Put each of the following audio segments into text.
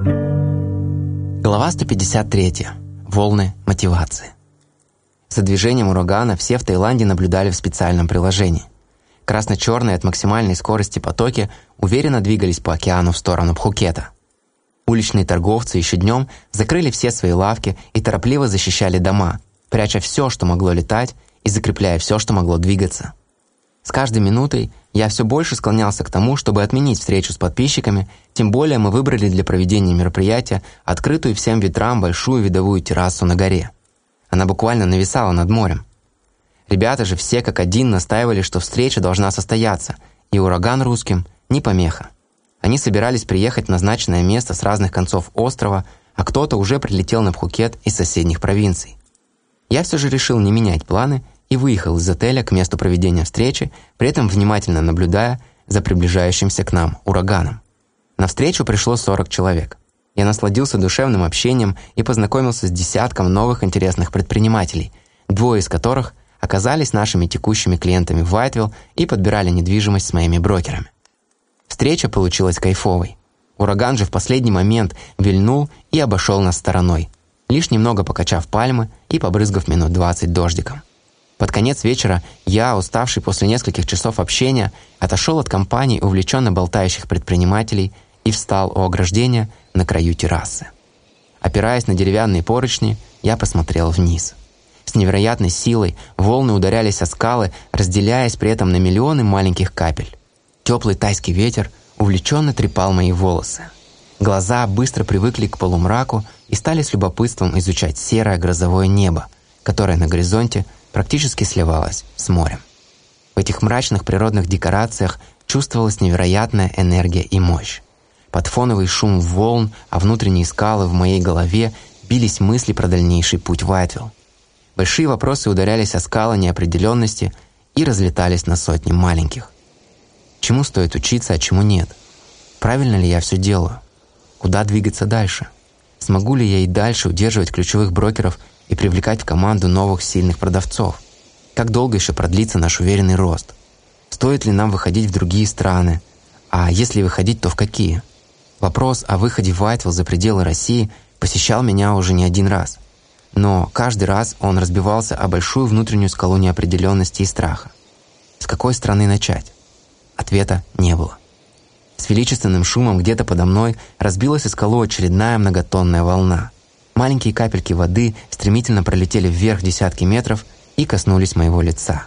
Глава 153. Волны мотивации. За движением урагана все в Таиланде наблюдали в специальном приложении. Красно-черные от максимальной скорости потоки уверенно двигались по океану в сторону Пхукета. Уличные торговцы еще днем закрыли все свои лавки и торопливо защищали дома, пряча все, что могло летать, и закрепляя все, что могло двигаться. С каждой минутой я все больше склонялся к тому, чтобы отменить встречу с подписчиками, тем более мы выбрали для проведения мероприятия открытую всем ветрам большую видовую террасу на горе. Она буквально нависала над морем. Ребята же все как один настаивали, что встреча должна состояться, и ураган русским не помеха. Они собирались приехать в назначенное место с разных концов острова, а кто-то уже прилетел на Пхукет из соседних провинций. Я все же решил не менять планы и выехал из отеля к месту проведения встречи, при этом внимательно наблюдая за приближающимся к нам ураганом. На встречу пришло 40 человек. Я насладился душевным общением и познакомился с десятком новых интересных предпринимателей, двое из которых оказались нашими текущими клиентами в Вайтвилл и подбирали недвижимость с моими брокерами. Встреча получилась кайфовой. Ураган же в последний момент вильнул и обошел нас стороной, лишь немного покачав пальмы и побрызгав минут 20 дождиком. Под конец вечера я, уставший после нескольких часов общения, отошел от компании увлеченно болтающих предпринимателей и встал у ограждения на краю террасы. Опираясь на деревянные поручни, я посмотрел вниз. С невероятной силой волны ударялись о скалы, разделяясь при этом на миллионы маленьких капель. Теплый тайский ветер увлеченно трепал мои волосы. Глаза быстро привыкли к полумраку и стали с любопытством изучать серое грозовое небо, которое на горизонте – практически сливалась с морем. В этих мрачных природных декорациях чувствовалась невероятная энергия и мощь. Под фоновый шум волн, а внутренние скалы в моей голове бились мысли про дальнейший путь в Айтвилл. Большие вопросы ударялись о скалы неопределенности и разлетались на сотни маленьких. Чему стоит учиться, а чему нет? Правильно ли я все делаю? Куда двигаться дальше? Смогу ли я и дальше удерживать ключевых брокеров и привлекать в команду новых сильных продавцов? Как долго еще продлится наш уверенный рост? Стоит ли нам выходить в другие страны? А если выходить, то в какие? Вопрос о выходе Вайтвилл за пределы России посещал меня уже не один раз. Но каждый раз он разбивался о большую внутреннюю скалу неопределенности и страха. С какой страны начать? Ответа не было. С величественным шумом где-то подо мной разбилась о скалу очередная многотонная волна – Маленькие капельки воды стремительно пролетели вверх десятки метров и коснулись моего лица.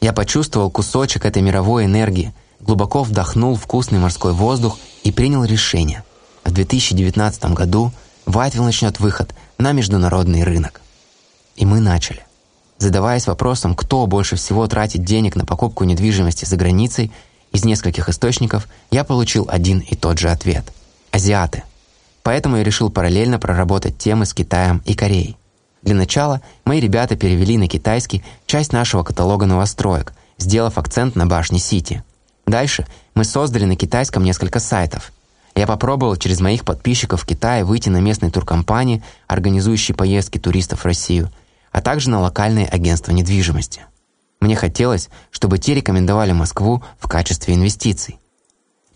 Я почувствовал кусочек этой мировой энергии, глубоко вдохнул вкусный морской воздух и принял решение. В 2019 году Вайтвилл начнет выход на международный рынок. И мы начали. Задаваясь вопросом, кто больше всего тратит денег на покупку недвижимости за границей, из нескольких источников я получил один и тот же ответ – азиаты. Поэтому я решил параллельно проработать темы с Китаем и Кореей. Для начала мои ребята перевели на китайский часть нашего каталога новостроек, сделав акцент на башне Сити. Дальше мы создали на китайском несколько сайтов. Я попробовал через моих подписчиков в Китае выйти на местные туркомпании, организующие поездки туристов в Россию, а также на локальные агентства недвижимости. Мне хотелось, чтобы те рекомендовали Москву в качестве инвестиций.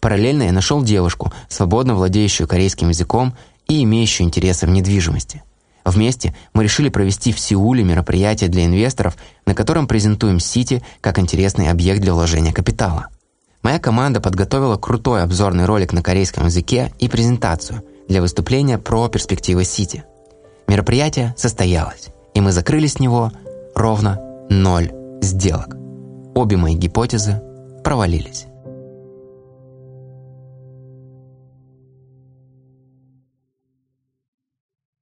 Параллельно я нашел девушку, свободно владеющую корейским языком и имеющую интересы в недвижимости. Вместе мы решили провести в Сеуле мероприятие для инвесторов, на котором презентуем Сити как интересный объект для вложения капитала. Моя команда подготовила крутой обзорный ролик на корейском языке и презентацию для выступления про перспективы Сити. Мероприятие состоялось, и мы закрыли с него ровно ноль сделок. Обе мои гипотезы провалились.